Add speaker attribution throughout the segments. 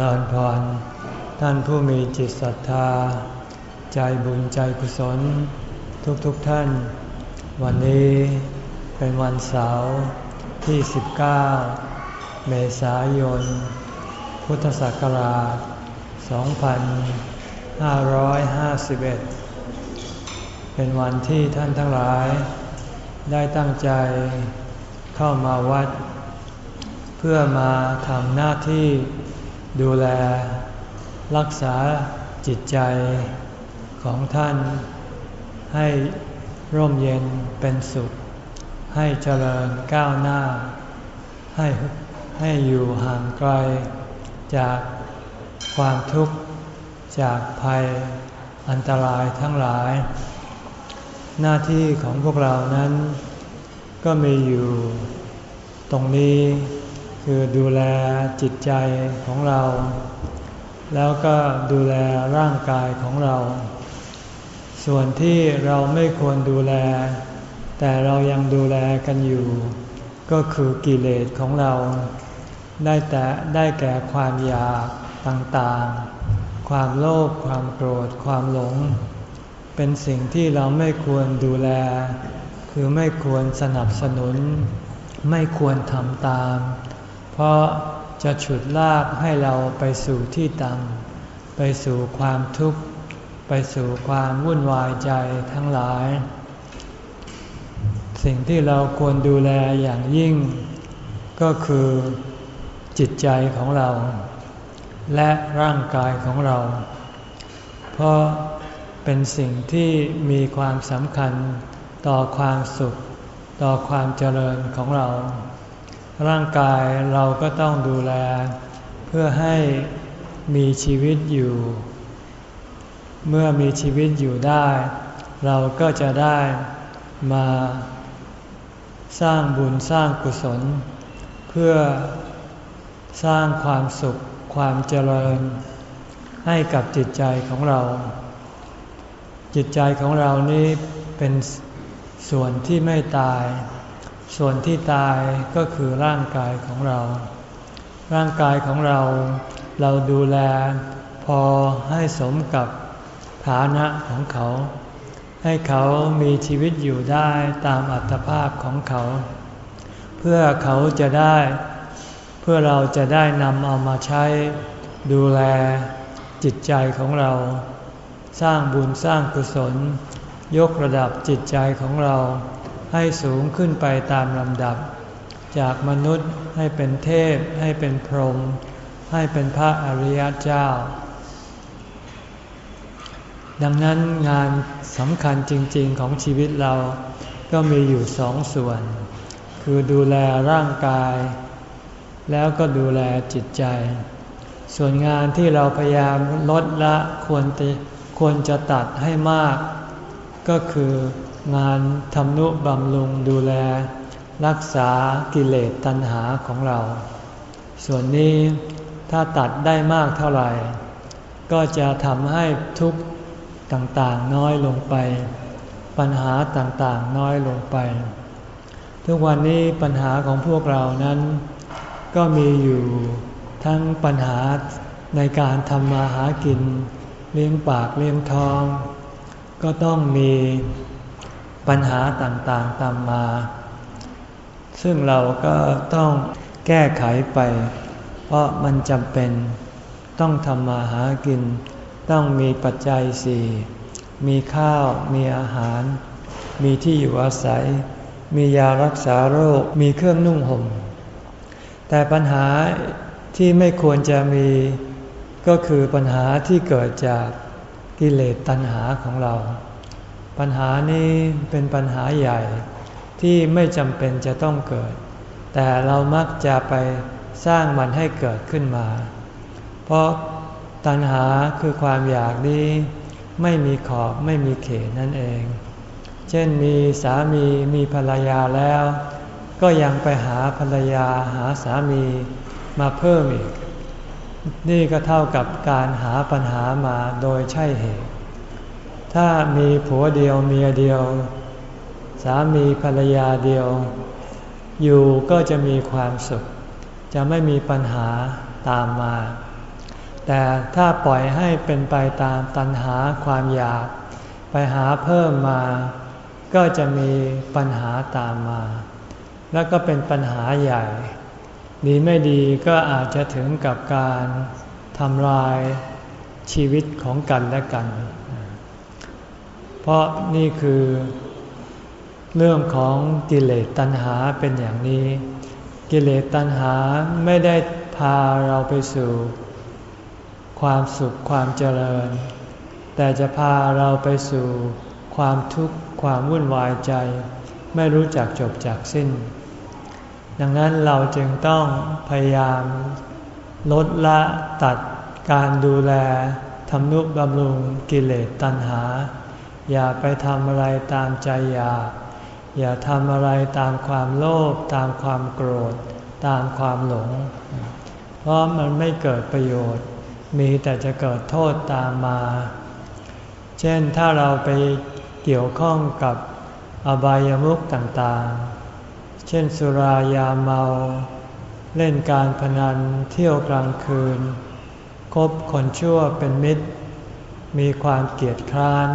Speaker 1: ริญพร ท่านผู้มีจิตศรัทธา ใจบุญใจกุศล ทุกๆทท่าน วันนี้เป็นวันเสาร์ที่ 19 เมษายน พุทธศักราช 2551 เป็นวันที่ท่านทั้งหลาย ได้ตั้งใจเข้ามาวัด เพื่อมาทำหน้าที่ ดูแล รักษาจิตใจของท่าน ให้ร่มเย็นเป็นสุข ให้เจริญก้าวหน้า ให้ให้อยู่ห่างไกล จากความทุกข์จากภัยอันตรายทั้งหลาย หน้าที่ของพวกเรานั้น ก็มีอยู่ตรงนี้ คือดูแลจิตใจของเรา แล้วก็ดูแลร่างกายของเรา ส่วนที่เราไม่ควรดูแล แต่เรายังดูแลกันอยู่ ก็คือกิเลสของเรา ได้แต่ได้แก่ความอยากต่างๆ ความโลภความโกรธ ความหลง เป็นสิ่งที่เราไม่ควรดูแล คือไม่ควรสนับสนุน ไม่ควรทำตาม เพราะจะฉุดลากให้เราไปสู่ที่ต่ำไปสู่ความทุกข์ ไปสู่ความวุ่นวายใจทั้งหลาย สิ่งที่เราควรดูแลอย่างยิ่ง ก็คือจิตใจของเรา และร่างกายของเรา เพราะเป็นสิ่งที่มีความสำคัญต่อความสุข ต่อความเจริญของเรา ร่างกายเราก็ต้องดูแล เพื่อให้มีชีวิตอยู่ เมื่อมีชีวิตอยู่ได้ เราก็จะได้มาสร้างบุญสร้างกุศล เพื่อสร้างความสุขความเจริญ ให้กับจิตใจของเรา จิตใจของเรานี้เป็นส่วนที่ไม่ตาย ส่วนที่ตายก็คือร่างกายของเรา ร่างกายของเรา เราดูแลพอให้สมกับฐานะของเขา ให้เขามีชีวิตอยู่ได้ตามอัตภาพของเขา เพื่อเขาจะได้ เพื่อเราจะได้นำเอามาใช้ ดูแลจิตใจของเรา สร้างบุญสร้างกุศล ยกระดับจิตใจของเรา ให้สูงขึ้นไปตามลำดับ จากมนุษย์ให้เป็นเทพ ให้เป็นพรหมให้เป็นพระอริยเจ้า ดังนั้นงานสำคัญจริง ๆของชีวิตเราก็มีอยู่สองส่วน คือดูแลร่างกาย แล้วก็ดูแลจิตใจ ส่วนงานที่เราพยายามลดละควรควรจะตัดให้มาก ก็คือ งานทำนุบำรุงดูแล รักษากิเลสตัณหาของเรา ส่วนนี้ถ้าตัดได้มากเท่าไหร่ ก็จะทำให้ทุกข์ต่างๆน้อยลงไป ปัญหาต่างๆน้อยลงไป ทุกวันนี้ปัญหาของพวกเรานั้น ก็มีอยู่ทั้งปัญหาในการทำมาหากิน เลี้ยงปากเลี้ยงท้อง ก็ต้องมี ปัญหาต่างๆตามมา ซึ่งเราก็ต้องแก้ไขไป เพราะมันจำเป็นต้องทำมาหากิน ต้องมีปัจจัยสี่มีข้าว มีอาหาร มีที่อยู่อาศัย มียารักษาโรค มีเครื่องนุ่งห่ม แต่ปัญหาที่ไม่ควรจะมีก็คือปัญหาที่เกิดจากกิเลสตัณหาของเรา ปัญหานี้เป็นปัญหาใหญ่ที่ไม่จำเป็นจะต้องเกิด แต่เรามักจะไปสร้างมันให้เกิดขึ้นมา เพราะตัณหาคือความอยากนี้ไม่มีขอบไม่มีเขตนั่นเอง เช่นมีสามีมีภรรยาแล้ว ก็ยังไปหาภรรยาหาสามีมาเพิ่มอีก นี่ก็เท่ากับการหาปัญหามาโดยใช่เหตุ ถ้ามีผัวเดียวเมียเดียว สามีภรรยาเดียว อยู่ก็จะมีความสุข จะไม่มีปัญหาตามมา แต่ถ้าปล่อยให้เป็นไปตามตัณหาความอยาก ไปหาเพิ่มมา ก็จะมีปัญหาตามมา แล้วก็เป็นปัญหาใหญ่ ดีไม่ดีก็อาจจะถึงกับการทำลายชีวิตของกันและกัน เพราะนี่คือเรื่องของกิเลสตัณหาเป็นอย่างนี้ กิเลสตัณหาไม่ได้พาเราไปสู่ ความสุขความเจริญ แต่จะพาเราไปสู่ความทุกข์ความวุ่นวายใจ ไม่รู้จักจบจากสิ้น ดังนั้นเราจึงต้องพยายาม ลดละตัดการดูแลทำนุบำรุงกิเลสตัณหา อย่าไปทำอะไรตามใจอยาก อย่าทำอะไรตามความโลภตามความโกรธ ตามความหลง เพราะมันไม่เกิดประโยชน์ มีแต่จะเกิดโทษตามมา เช่นถ้าเราไปเกี่ยวข้องกับอบายามุขต่างๆ เช่นสุรายาเมา เล่นการพนันเที่ยวกลางคืน คบคนชั่วเป็นมิตร มีความเกียดคร้าน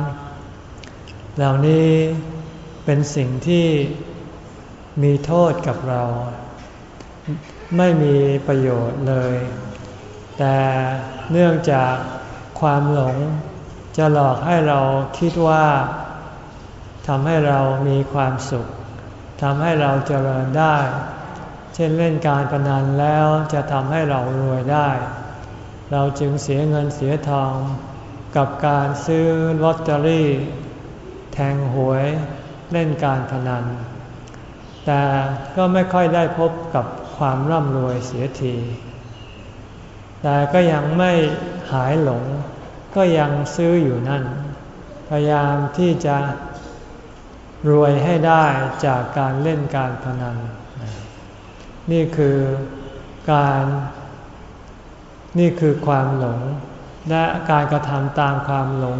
Speaker 1: เหล่านี้เป็นสิ่งที่มีโทษกับเรา ไม่มีประโยชน์เลย แต่เนื่องจากความหลงจะหลอกให้เราคิดว่าทำให้เรามีความสุขทำให้เราเจริญได้ เช่นเล่นการพนันแล้วจะทำให้เรารวยได้ เราจึงเสียเงินเสียทอง กับการซื้อลอตเตอรี่ แทงหวยเล่นการพนัน แต่ก็ไม่ค่อยได้พบกับความร่ำรวยเสียที แต่ก็ยังไม่หายหลง ก็ยังซื้ออยู่นั่น พยายามที่จะรวยให้ได้จากการเล่นการพนัน นี่คือการนี่คือความหลง และการกระทำตามความหลง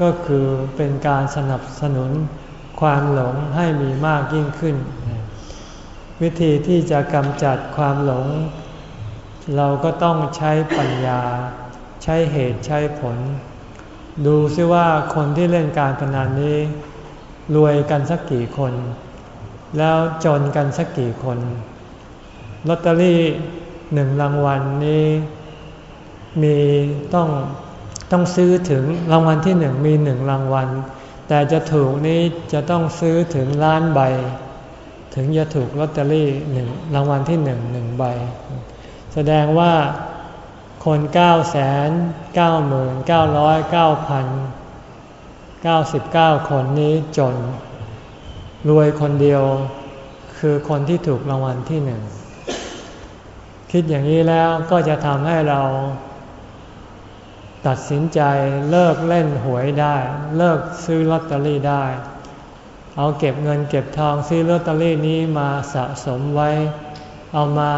Speaker 1: ก็คือเป็นการสนับสนุนความหลงให้มีมากยิ่งขึ้น วิธีที่จะกำจัดความหลง เราก็ต้องใช้ปัญญา ใช้เหตุใช้ผล ดูซิว่าคนที่เล่นการพนันนี้ รวยกันสักกี่คน แล้วจนกันสักกี่คนลอตเตอรี่หนึ่งรางวัลนี้ มีต้อง ต้องซื้อถึงรางวัลที่หนึ่งมีหนึ่งรางวัล แต่จะถูกนี้จะต้องซื้อถึงล้านใบ ถึงจะถูกลอตเตอรี่หนึ่งรางวัลที่หนึ่งหนึ่งใบ แสดงว่าคนเก้าแสนเก้าหมื่นเก้าร้อยเก้าพันเก้าสิบเก้าคนนี้จน รวยคนเดียวคือคนที่ถูกรางวัลที่หนึ่ง คิดอย่างนี้แล้วก็จะทำให้เรา ตัดสินใจเลิกเล่นหวยได้ เลิกซื้อลอตเตอรี่ได้ เอาเก็บเงินเก็บทองซื้อลอตเตอรี่นี้มาสะสมไว้ เอามา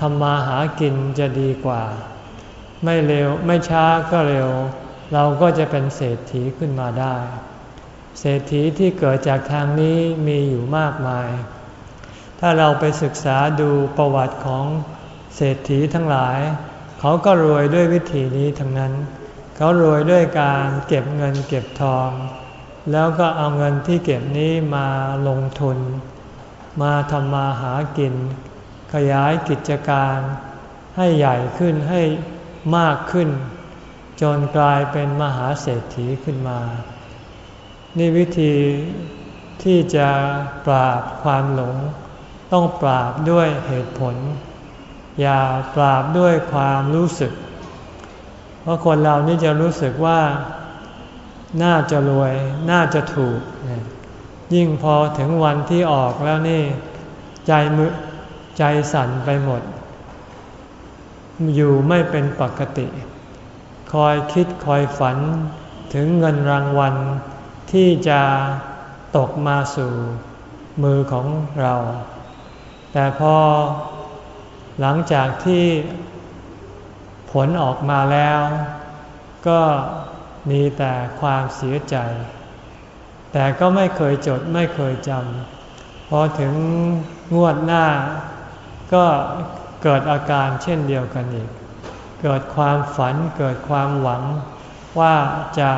Speaker 1: ทำมาหากินจะดีกว่า ไม่เร็วไม่ช้าก็เร็ว เราก็จะเป็นเศรษฐีขึ้นมาได้ เศรษฐีที่เกิดจากทางนี้มีอยู่มากมาย ถ้าเราไปศึกษาดูประวัติของเศรษฐีทั้งหลาย เขาก็รวยด้วยวิธีนี้ทั้งนั้น เขารวยด้วยการเก็บเงินเก็บทอง แล้วก็เอาเงินที่เก็บนี้มาลงทุน มาทำมาหากิน ขยายกิจการ ให้ใหญ่ขึ้นให้มากขึ้น จนกลายเป็นมหาเศรษฐีขึ้นมา นี่วิธีที่จะปราบความหลง ต้องปราบด้วยเหตุผล อย่าปราบด้วยความรู้สึก เพราะคนเรานี่จะรู้สึกว่า น่าจะรวย น่าจะถูก ยิ่งพอถึงวันที่ออกแล้วนี่ ใจมือใจสั่นไปหมด อยู่ไม่เป็นปกติ คอยคิดคอยฝันถึงเงินรางวัลที่จะตกมาสู่มือของเรา แต่พอ หลังจากที่ผลออกมาแล้ว ก็มีแต่ความเสียใจ แต่ก็ไม่เคยจดไม่เคยจำพอถึงงวดหน้า ก็เกิดอาการเช่นเดียวกันอีก เกิดความฝันเกิดความหวังว่าจะ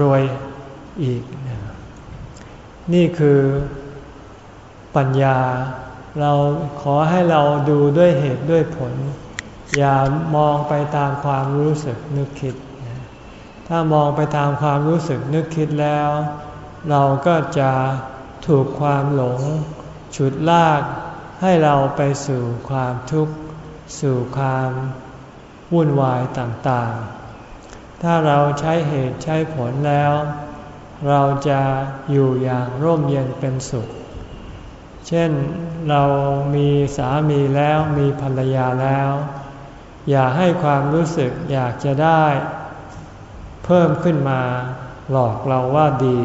Speaker 1: รวยอีก นี่คือปัญญา เราขอให้เราดูด้วยเหตุด้วยผล อย่ามองไปตามความรู้สึกนึกคิด ถ้ามองไปตามความรู้สึกนึกคิดแล้ว เราก็จะถูกความหลง ฉุดลากให้เราไปสู่ความทุกข์ สู่ความวุ่นวายต่างๆ ถ้าเราใช้เหตุใช้ผลแล้ว เราจะอยู่อย่างร่มเย็นเป็นสุข เช่นเรามีสามีแล้วมีภรรยาแล้ว อย่าให้ความรู้สึกอยากจะได้ เพิ่มขึ้นมาหลอกเราว่าดี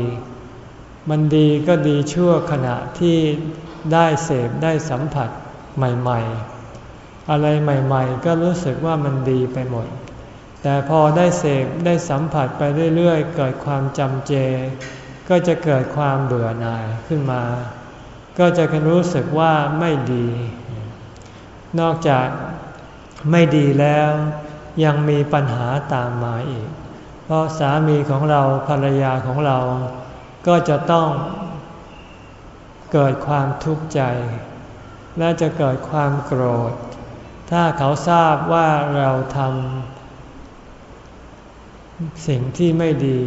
Speaker 1: มันดีก็ดีชั่วขณะที่ได้เสพได้สัมผัสใหม่ ๆ อะไรใหม่ ๆ ก็รู้สึกว่ามันดีไปหมด แต่พอได้เสพได้สัมผัสไปเรื่อย ๆ เกิดความจำเจ ก็จะเกิดความเบื่อหน่ายขึ้นมา ก็จะรู้สึกว่าไม่ดี นอกจากไม่ดีแล้วยังมีปัญหาตามมาอีก เพราะสามีของเราภรรยาของเรา ก็จะต้องเกิดความทุกข์ใจ และจะเกิดความโกรธ ถ้าเขาทราบว่าเราทำสิ่งที่ไม่ดี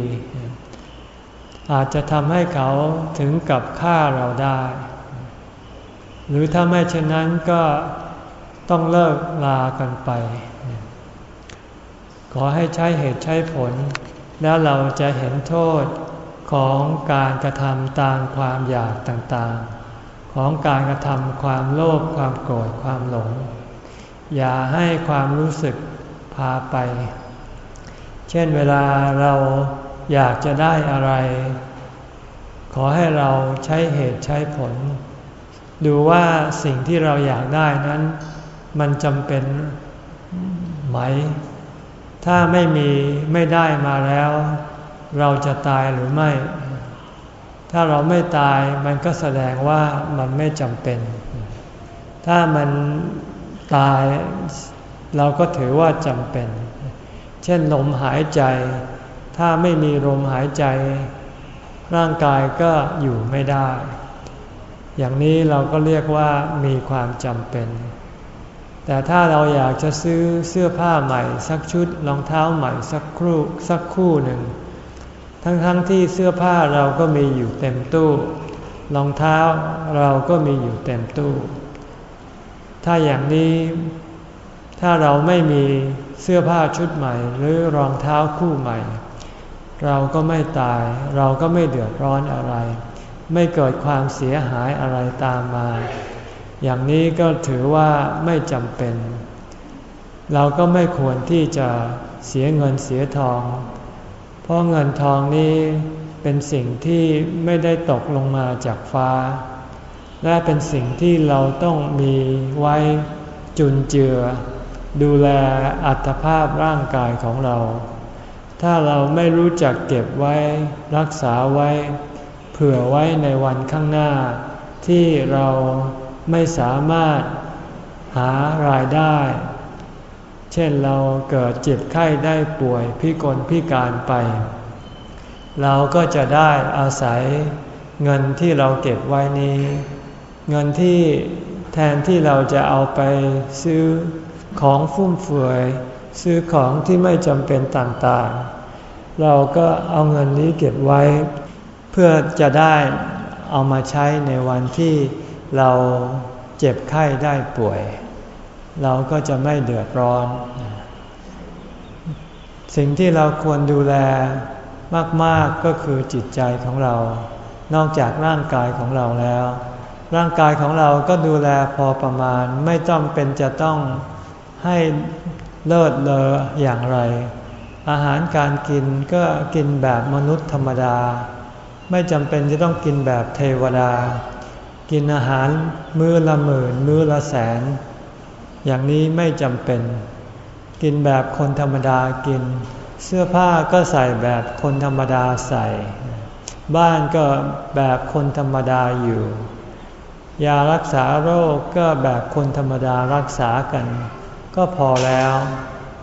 Speaker 1: อาจจะทำให้เขาถึงกับฆ่าเราได้ หรือถ้าไม่เช่นนั้นก็ต้องเลิกลากันไป ขอให้ใช้เหตุใช้ผล แล้วเราจะเห็นโทษของการกระทำตามความอยากต่างๆ ของการกระทำความโลภความโกรธความหลง อย่าให้ความรู้สึกพาไป เช่นเวลาเราอยากจะได้อะไร ขอให้เราใช้เหตุใช้ผล ดูว่าสิ่งที่เราอยากได้นั้น มันจำเป็นไหม ถ้าไม่มีไม่ได้มาแล้ว เราจะตายหรือไม่ ถ้าเราไม่ตายมันก็แสดงว่ามันไม่จำเป็น ถ้ามันตายเราก็ถือว่าจำเป็น เช่นลมหายใจ ถ้าไม่มีลมหายใจ ร่างกายก็อยู่ไม่ได้ อย่างนี้เราก็เรียกว่ามีความจำเป็น แต่ถ้าเราอยากจะซื้อเสื้อผ้าใหม่ สักชุดรองเท้าใหม่สักครู่สักคู่หนึ่ง ทั้งๆทที่เสื้อผ้าเราก็มีอยู่เต็มตู้ รองเท้าเราก็มีอยู่เต็มตู้ ถ้าอย่างนี้ถ้าเราไม่มีเสื้อผ้าชุดใหม่ หรือรองเท้าคู่ใหม่ เราก็ไม่ตาย เราก็ไม่เดือดร้อนอะไร ไม่เกิดความเสียหายอะไรตามมา อย่างนี้ก็ถือว่าไม่จำเป็น เราก็ไม่ควรที่จะเสียเงินเสียทอง เพราะเงินทองนี้เป็นสิ่งที่ไม่ได้ตกลงมาจากฟ้า และเป็นสิ่งที่เราต้องมีไว้จุนเจือ ดูแลอัตภาพร่างกายของเรา ถ้าเราไม่รู้จักเก็บไว้รักษาไว้ เผื่อไว้ในวันข้างหน้า ที่เราไม่สามารถหารายได้ เช่นเราเกิดเจ็บไข้ได้ป่วยพิกลพิการไป เราก็จะได้อาศัยเงินที่เราเก็บไว้นี้ เงินที่แทนที่เราจะเอาไปซื้อของฟุ่มเฟือยซื้อของที่ไม่จำเป็นต่างๆ เราก็เอาเงินนี้เก็บไว้ เพื่อจะได้เอามาใช้ในวันที่เราเจ็บไข้ได้ป่วย เราก็จะไม่เดือดร้อน สิ่งที่เราควรดูแลมาก ๆ ก็คือจิตใจของเรา นอกจากร่างกายของเราแล้ว ร่างกายของเราก็ดูแลพอประมาณไม่ต้องเป็นจะต้องให้เลิศเลออย่างไร อาหารการกินก็กินแบบมนุษย์ธรรมดา ไม่จำเป็นจะต้องกินแบบเทวดา กินอาหารมื้อละหมื่น มื้อละแสน อย่างนี้ไม่จำเป็น กินแบบคนธรรมดากิน เสื้อผ้าก็ใส่แบบคนธรรมดาใส่ บ้านก็แบบคนธรรมดาอยู่ ยารักษาโรคก็แบบคนธรรมดารักษากัน ก็พอแล้ว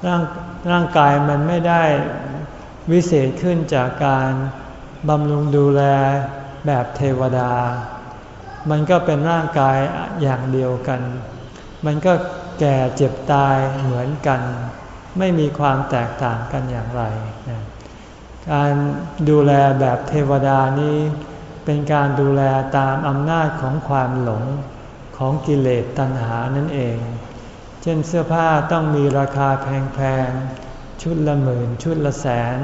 Speaker 1: ร่างร่างกายมันไม่ได้วิเศษขึ้นจากการ บำรุงดูแลแบบเทวดา มันก็เป็นร่างกายอย่างเดียวกัน มันก็แก่เจ็บตายเหมือนกัน ไม่มีความแตกต่างกันอย่างไร การดูแลแบบเทวดานี้ เป็นการดูแลตามอำนาจของความหลงของกิเลสตัณหานั่นเอง เช่นเสื้อผ้าต้องมีราคาแพงๆ ชุดละหมื่นชุดละแสน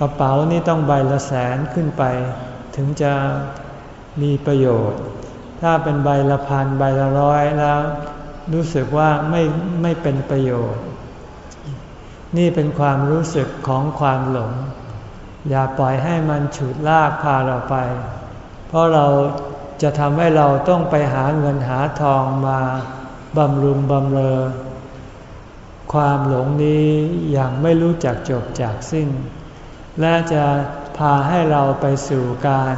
Speaker 1: กระเป๋านี่ต้องใบละแสนขึ้นไป ถึงจะมีประโยชน์ ถ้าเป็นใบละพันใบละร้อยแล้ว รู้สึกว่าไม่ไม่เป็นประโยชน์ นี่เป็นความรู้สึกของความหลง อย่าปล่อยให้มันฉุดลากพาเราไป เพราะเราจะทำให้เราต้องไปหาเงินหาทองมาบำรุงบำเรอ ความหลงนี้อย่างไม่รู้จักจบจากสิ้น และจะพาให้เราไปสู่การ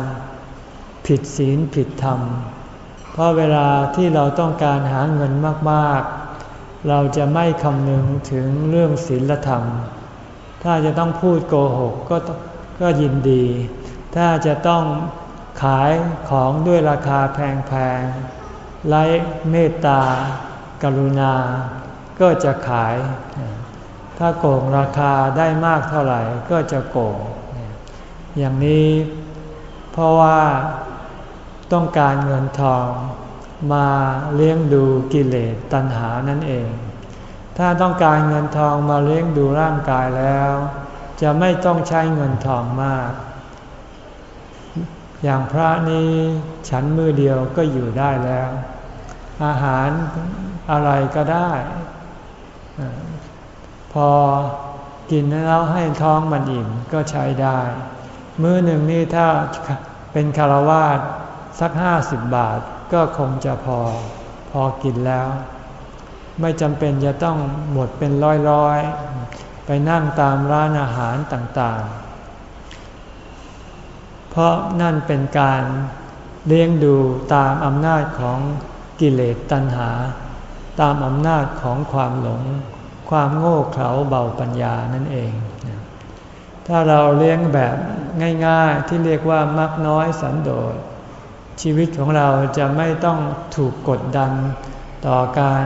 Speaker 1: ผิดศีลผิดธรรม เพราะเวลาที่เราต้องการหาเงินมากๆ เราจะไม่คำนึงถึงเรื่องศีลธรรม ถ้าจะต้องพูดโกหกก็ก็ยินดี ถ้าจะต้องขายของด้วยราคาแพงๆไร้เมตตากรุณา ก็จะขาย ถ้าโกงราคาได้มากเท่าไหร่ก็จะโกง อย่างนี้เพราะว่าต้องการเงินทองมาเลี้ยงดูกิเลสตัณหานั่นเอง ถ้าต้องการเงินทองมาเลี้ยงดูร่างกายแล้ว จะไม่ต้องใช้เงินทองมาก อย่างพระนี้ฉันมือเดียวก็อยู่ได้แล้ว อาหารอะไรก็ได้ พอกินแล้วให้ท้องมันอิ่มก็ใช้ได้ มื้อหนึ่งนี่ถ้าเป็นคารวาสสักห้าสิบบาทก็คงจะพอพอกินแล้ว ไม่จำเป็นจะต้องหมดเป็นร้อยๆ ไปนั่งตามร้านอาหารต่างๆ เพราะนั่นเป็นการเลี้ยงดูตามอำนาจของกิเลสตัณหา ตามอำนาจของความหลง ความโง่เขลาเบาปัญญานั่นเอง ถ้าเราเลี้ยงแบบง่ายๆที่เรียกว่ามักน้อยสันโดษ ชีวิตของเราจะไม่ต้องถูกกดดันต่อการ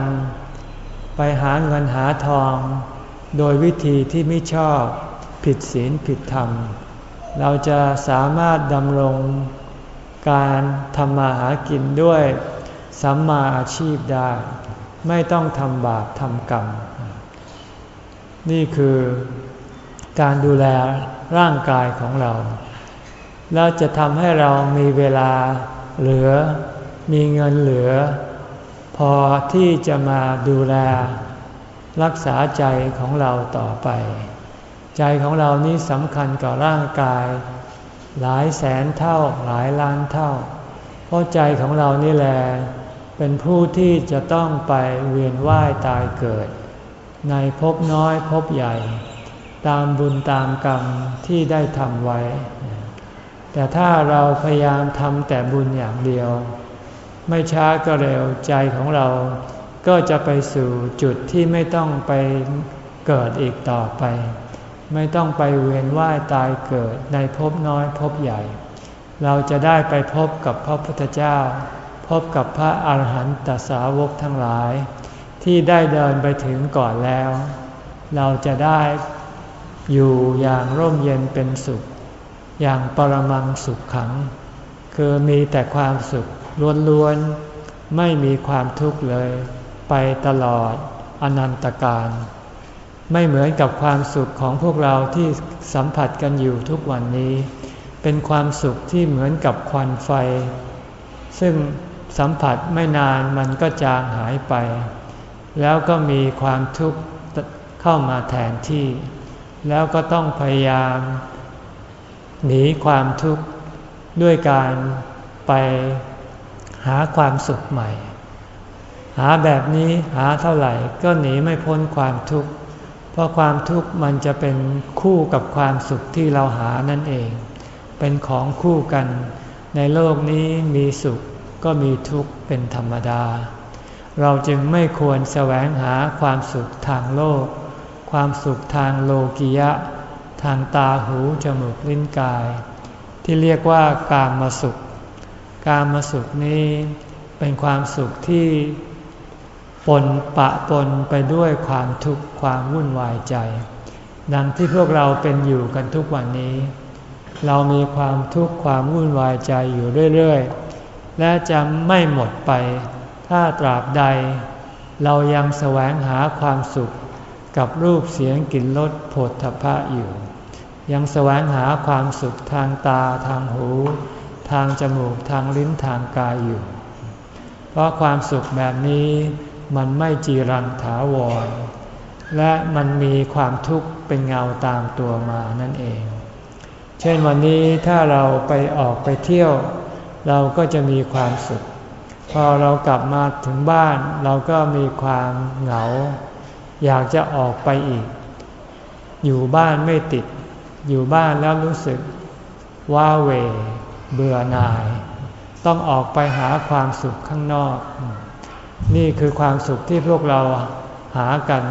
Speaker 1: ไปหาเงินหาทอง โดยวิธีที่ไม่ชอบผิดศีลผิดธรรม เราจะสามารถดำรงการทำมาหากินด้วยสัมมาอาชีพได้ ไม่ต้องทำบาปทำกรรม นี่คือการดูแลร่างกายของเรา แล้วจะทำให้เรามีเวลาเหลือ มีเงินเหลือ พอที่จะมาดูแล รักษาใจของเราต่อไป ใจของเรานี้สำคัญกับร่างกาย หลายแสนเท่าหลายล้านเท่า เพราะใจของเรานี่แหละเป็นผู้ที่จะต้องไปเวียนว่ายตายเกิด ในภพน้อยภพใหญ่ ตามบุญตามกรรมที่ได้ทำไว้ แต่ถ้าเราพยายามทำแต่บุญอย่างเดียว ไม่ช้าก็เร็วใจของเราก็จะไปสู่จุดที่ไม่ต้องไปเกิดอีกต่อไป ไม่ต้องไปเวียนว่ายตายเกิดในภพน้อยภพใหญ่ เราจะได้ไปพบกับพระพุทธเจ้า พบกับพระอาหารหันตสาวกทั้งหลาย ที่ได้เดินไปถึงก่อนแล้ว เราจะได้อยู่อย่างร่มเย็นเป็นสุข อย่างปรมังสุขขัง คือมีแต่ความสุขล้วนๆไม่มีความทุกข์เลย ไปตลอดอนันตการ ไม่เหมือนกับความสุขของพวกเราที่สัมผัสกันอยู่ทุกวันนี้ เป็นความสุขที่เหมือนกับควันไฟ ซึ่งสัมผัสไม่นานมันก็จางหายไป แล้วก็มีความทุกข์เข้ามาแทนที่ แล้วก็ต้องพยายาม หนีความทุกข์ด้วยการไปหาความสุขใหม่ หาแบบนี้หาเท่าไหร่ก็หนีไม่พ้นความทุกข์ เพราะความทุกข์มันจะเป็นคู่กับความสุขที่เราหานั่นเอง เป็นของคู่กัน ในโลกนี้มีสุขก็มีทุกข์เป็นธรรมดา เราจึงไม่ควรแสวงหาความสุขทางโลก ความสุขทางโลกิยะ ทางตาหูจมูกลิ้นกาย ที่เรียกว่ากามมาสุข กามมาสุขนี้เป็นความสุขที่ปนปะปนไปด้วยความทุกข์ความวุ่นวายใจ ดังที่พวกเราเป็นอยู่กันทุกวันนี้ เรามีความทุกข์ความวุ่นวายใจอยู่เรื่อย ๆ และจะไม่หมดไป ถ้าตราบใด เรายังแสวงหาความสุขกับรูปเสียงกลิ่นรสโผลทพะอยู่ ยังแสวงหาความสุขทางตาทางหู ทางจมูกทางลิ้นทางกายอยู่ เพราะความสุขแบบนี้มันไม่จีรังถาวร และมันมีความทุกข์เป็นเงาตามตัวมานั่นเอง เช่นวันนี้ถ้าเราไปออกไปเที่ยว เราก็จะมีความสุข พอเรากลับมาถึงบ้านเราก็มีความเหงา อยากจะออกไปอีก อยู่บ้านไม่ติด อยู่บ้านแล้วรู้สึกว้าเว เบื่อหน่าย ต้องออกไปหาความสุขข้างนอก นี่คือความสุขที่พวกเราหากัน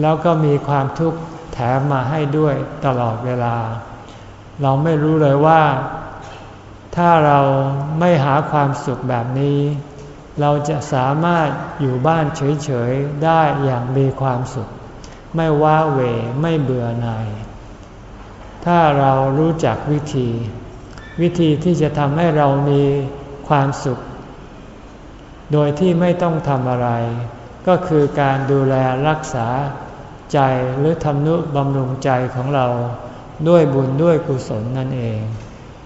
Speaker 1: แล้วก็มีความทุกข์แถมมาให้ด้วยตลอดเวลา เราไม่รู้เลยว่า ถ้าเราไม่หาความสุขแบบนี้ เราจะสามารถอยู่บ้านเฉยๆได้อย่างมีความสุข ไม่ว้าเหวไม่เบื่อหน่ายถ้าเรารู้จักวิธี วิธีที่จะทำให้เรามีความสุข โดยที่ไม่ต้องทำอะไร ก็คือการดูแลรักษาใจหรือทำนุบำรุงใจของเราด้วยบุญด้วยกุศลนั่นเอง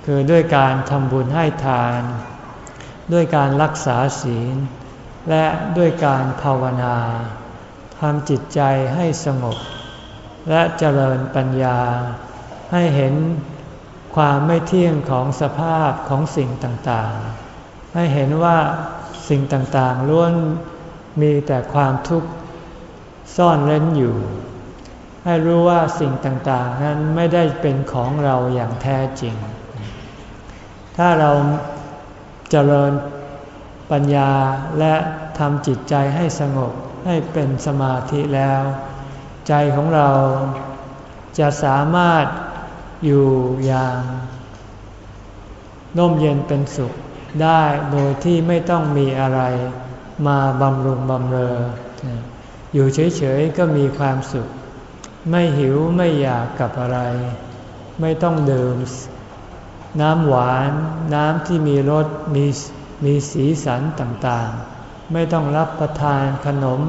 Speaker 1: คือด้วยการทำบุญให้ทาน ด้วยการรักษาศีล และด้วยการภาวนาทำจิตใจให้สงบ และเจริญปัญญา ให้เห็นความไม่เที่ยงของสภาพของสิ่งต่างๆ ให้เห็นว่าสิ่งต่างๆล้วนมีแต่ความทุกข์ซ่อนเร้นอยู่ ให้รู้ว่าสิ่งต่างๆ นั้นไม่ได้เป็นของเราอย่างแท้จริง ถ้าเราเจริญปัญญาและทำจิตใจให้สงบให้เป็นสมาธิแล้ว ใจของเราจะสามารถอยู่อย่างน่มเย็นเป็นสุขได้โดยที่ไม่ต้องมีอะไรมาบำรุงบำเรอ อยู่เฉยๆก็มีความสุข ไม่หิวไม่อยากกับอะไร ไม่ต้องดื่ม น้ำหวาน น้ำที่มีรสมีมีสีสันต่างๆ ไม่ต้องรับประทานขนม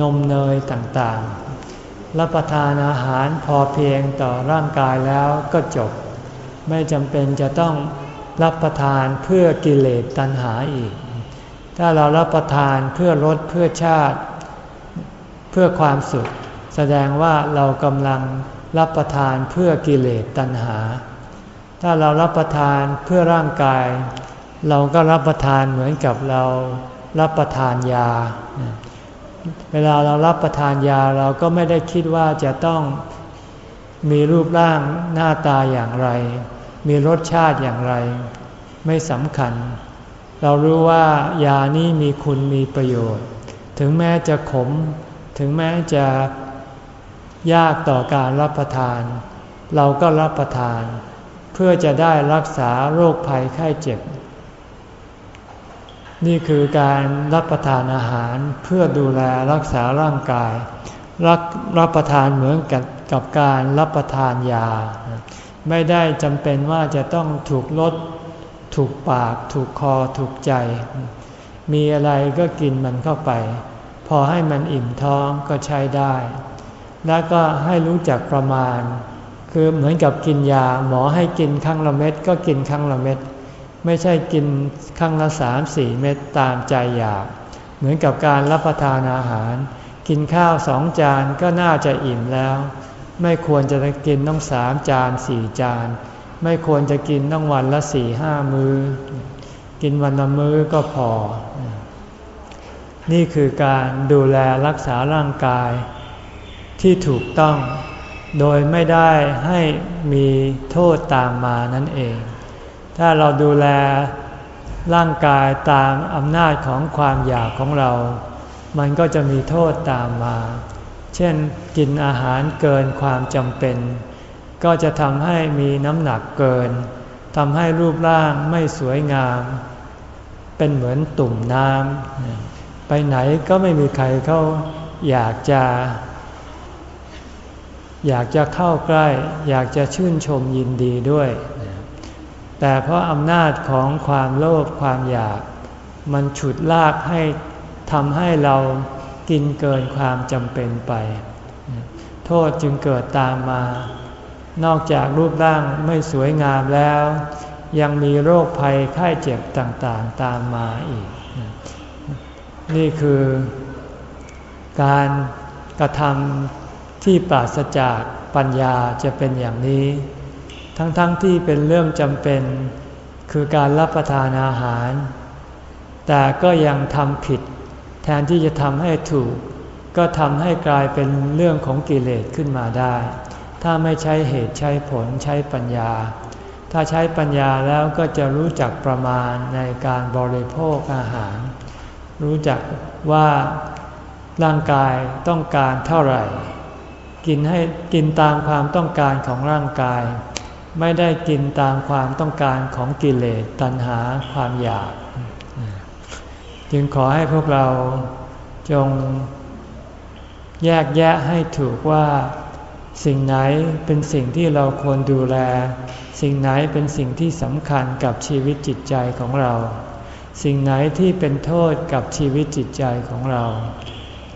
Speaker 1: นมเนยต่างๆ รับประทานอาหารพอเพียงต่อร่างกายแล้วก็จบ ไม่จำเป็นจะต้องรับประทานเพื่อกิเลสตัณหาอีก ถ้าเรารับประทานเพื่อลดเพื่อชาติ เพื่อความสุข แสดงว่าเรากำลังรับประทานเพื่อกิเลสตัณหา ถ้าเรารับประทานเพื่อร่างกาย เราก็รับประทานเหมือนกับเรารับประทานยา เวลาเรารับประทานยาเราก็ไม่ได้คิดว่าจะต้องมีรูปร่างหน้าตาอย่างไร มีรสชาติอย่างไร ไม่สำคัญ เรารู้ว่ายานี้มีคุณมีประโยชน์ ถึงแม้จะขม ถึงแม้จะยากต่อการรับประทาน เราก็รับประทาน เพื่อจะได้รักษาโรคภัยไข้เจ็บ นี่คือการรับประทานอาหารเพื่อดูแลรักษาร่างกาย รับรับประทานเหมือนกับกับการรับประทานยา ไม่ได้จำเป็นว่าจะต้องถูกลด ถูกปาก ถูกคอถูกใจ มีอะไรก็กินมันเข้าไป พอให้มันอิ่มท้องก็ใช้ได้ แล้วก็ให้รู้จักประมาณ คือเหมือนกับกินยาหมอให้กินครั้งละเม็ดก็กินครั้งละเม็ดไม่ใช่กินครั้งละสามสี่เม็ดตามใจอยาก เหมือนกับการรับประทานอาหาร กินข้าวสองจานก็น่าจะอิ่มแล้ว ไม่ควรจะกินต้องสามจานสี่จาน ไม่ควรจะกินต้องวันละสี่ห้ามือ้อ กินวันละมื้อก็พอ นี่คือการดูแลรักษาร่างกายที่ถูกต้อง โดยไม่ได้ให้มีโทษตามมานั่นเอง ถ้าเราดูแลร่างกายตามอำนาจของความอยากของเรา มันก็จะมีโทษตามมา เช่นกินอาหารเกินความจำเป็น ก็จะทำให้มีน้ำหนักเกินทำให้รูปร่างไม่สวยงาม เป็นเหมือนตุ่มน้ำไปไหนก็ไม่มีใครเขาอยากจะ อยากจะเข้าใกล้ อยากจะชื่นชมยินดีด้วย แต่เพราะอำนาจของความโลภความอยาก มันฉุดลากให้ทำให้เรากินเกินความจำเป็นไป โทษจึงเกิดตามมา นอกจากรูปร่างไม่สวยงามแล้ว ยังมีโรคภัยไข้เจ็บต่างๆตามมาอีก นี่คือการกระทำ ที่ปราศจากปัญญาจะเป็นอย่างนี้ ทั้งๆทที่เป็นเรื่องจำเป็น คือการรับประทานอาหาร แต่ก็ยังทำผิด แทนที่จะทำให้ถูก ก็ทำให้กลายเป็นเรื่องของกิเลสขึ้นมาได้ ถ้าไม่ใช้เหตุใช้ผลใช้ปัญญา ถ้าใช้ปัญญาแล้วก็จะรู้จักประมาณในการบริโภคอาหาร รู้จักว่าร่างกายต้องการเท่าไหร่ กินให้กินตามความต้องการของร่างกาย ไม่ได้กินตามความต้องการของกิเลสตัณหาความอยาก จึงขอให้พวกเราจงแยกแยะให้ถูกว่าสิ่งไหนเป็นสิ่งที่เราควรดูแล สิ่งไหนเป็นสิ่งที่สำคัญกับชีวิตจิตใจของเรา สิ่งไหนที่เป็นโทษกับชีวิตจิตใจของเรา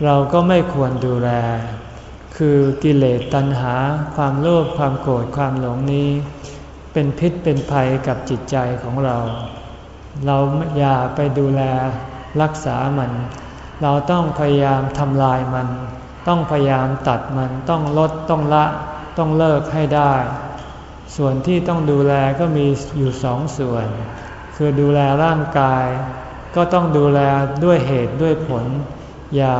Speaker 1: เราก็ไม่ควรดูแล คือกิเลสตัณหา ความโลภความโกรธความหลงนี้ เป็นพิษเป็นภัยกับจิตใจของเรา เราอย่าไปดูแลรักษามัน เราต้องพยายามทำลายมัน ต้องพยายามตัดมันต้องลดต้องละต้องเลิกให้ได้ ส่วนที่ต้องดูแลก็มีอยู่สองส่วน คือดูแลร่างกาย ก็ต้องดูแลด้วยเหตุด้วยผล อย่า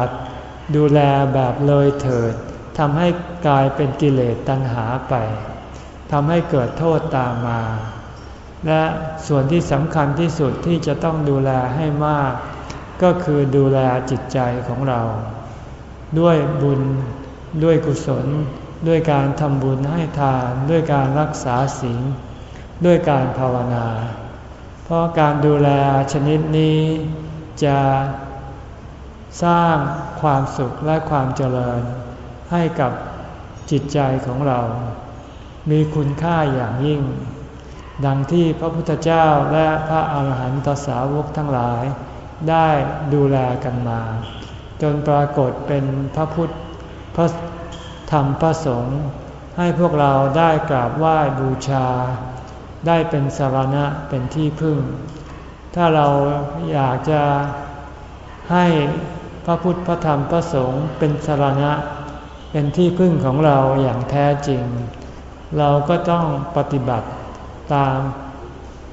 Speaker 1: ดูแลแบบเลยเถิด ทำให้กลายเป็นกิเลสตัณหาไปทำให้เกิดโทษตามมา และส่วนที่สำคัญที่สุดที่จะต้องดูแลให้มาก ก็คือดูแลจิตใจของเรา ด้วยบุญด้วยกุศล ด้วยการทำบุญให้ทาน ด้วยการรักษาศีลด้วยการภาวนา เพราะการดูแลชนิดนี้จะสร้างความสุขและความเจริญ ให้กับจิตใจของเรา มีคุณค่าอย่างยิ่ง ดังที่พระพุทธเจ้าและพระอาหารหันตสาวกทั้งหลาย ได้ดูแลกันมา จนปรากฏเป็นพระพุทธพระธรรมพระสงฆ์ให้พวกเราได้กราบไหว้บูชา ได้เป็นสารณะเป็นที่พึ่ง ถ้าเราอยากจะให้พระพุทธพระธรรมพระสงฆ์เป็นสารณะ เป็นที่พึ่งของเราอย่างแท้จริง เราก็ต้องปฏิบัติตาม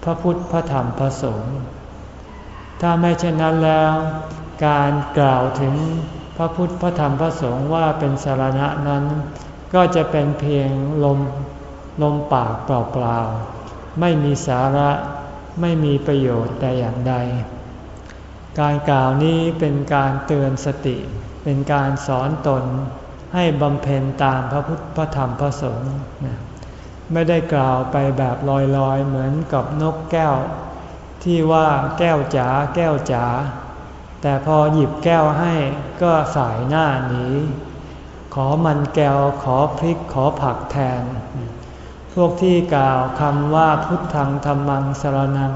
Speaker 1: พระพุทธพระธรรมพระสงฆ์ถ้าไม่เช่นนั้นแล้ว การกล่าวถึงพระพุทธพระธรรมพระสงฆ์ว่าเป็นสารณะนั้น ก็จะเป็นเพียงลมลมปากเปล่าๆไม่มีสาระไม่มีประโยชน์แต่อย่างใด การกล่าวนี้เป็นการเตือนสติ เป็นการสอนตน ให้บำเพ็ญตามพระพุทธพระธรรมพระสงฆ์ไม่ได้กล่าวไปแบบลอยๆ เหมือนกับนกแก้ว ที่ว่าแก้วจ๋าแก้วจ๋าแต่พอหยิบแก้วให้ก็สายหน้าหนีขอมันแก้วขอพริกขอผักแทน พวกที่กล่าวคำว่าพุทธังธรรมังสรนัง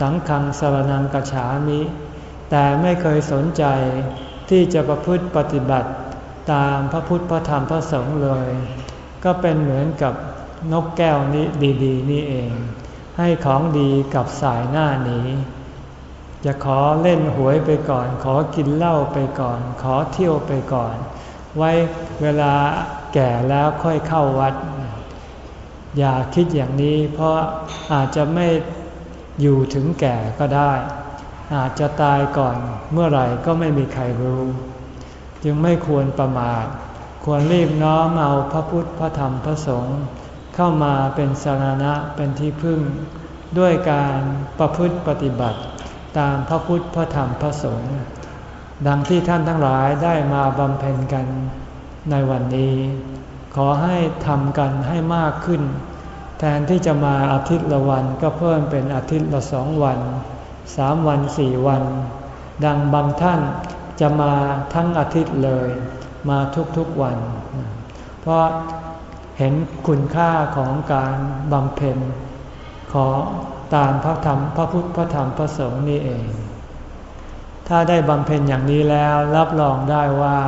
Speaker 1: สังฆังสรนังกฉามิ แต่ไม่เคยสนใจที่จะประพฤติปฏิบัติ ตามพระพุทธพระธรรมพระสงฆ์เลย ก็เป็นเหมือนกับนกแก้วนี้ดีๆ นี่เอง ให้ของดีกับสายหน้านี้จะขอเล่นหวยไปก่อน ขอกินเหล้าไปก่อน ขอเที่ยวไปก่อน ไว้เวลาแก่แล้วค่อยเข้าวัด อย่าคิดอย่างนี้ เพราะอาจจะไม่อยู่ถึงแก่ก็ได้ อาจจะตายก่อนเมื่อไหร่ก็ไม่มีใครรู้ จึงไม่ควรประมาท ควรรีบน้อมเอาพระพุทธพระธรรมพระสงฆ์เข้ามาเป็นสารณะเป็นที่พึ่ง ด้วยการประพฤติปฏิบัติตามพระพุทธพระธรรมพระสงฆ์ดังที่ท่านทั้งหลายได้มาบำเพ็ญกันในวันนี้ ขอให้ทำกันให้มากขึ้น แทนที่จะมาอาทิตย์ละวันก็เพิ่มเป็นอาทิตย์ละสองวันสามวันสี่วัน ดังบางท่าน จะมาทั้งอาทิตย์เลยมาทุกๆวัน เพราะเห็นคุณค่าของการบำเพ็ญขอตามพระธรรมพระพุทธพระธรรมพระสงฆ์นี่เอง ถ้าได้บำเพ็ญอย่างนี้แล้วรับรองได้ว่า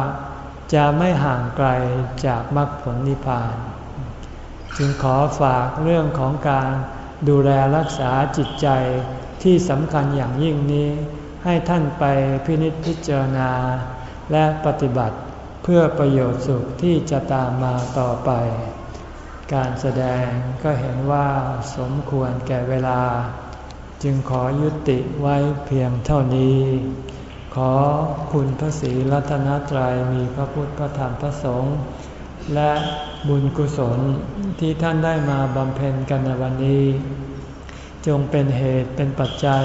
Speaker 1: จะไม่ห่างไกลจากมรรคผลนิพพาน จึงขอฝากเรื่องของการดูแลรักษาจิตใจที่สำคัญอย่างยิ่งนี้ ให้ท่านไปพินิจพิจารณา และปฏิบัติเพื่อประโยชน์สุขที่จะตามมาต่อไป การแสดงก็เห็นว่าสมควรแก่เวลา จึงขอยุติไว้เพียงเท่านี้ ขอคุณพระศรีรัตนตรัยมีพระพุทธพระธรรมพระสงฆ์และบุญกุศลที่ท่านได้มาบำเพ็ญกันในวันนี้ จงเป็นเหตุเป็นปัจจัย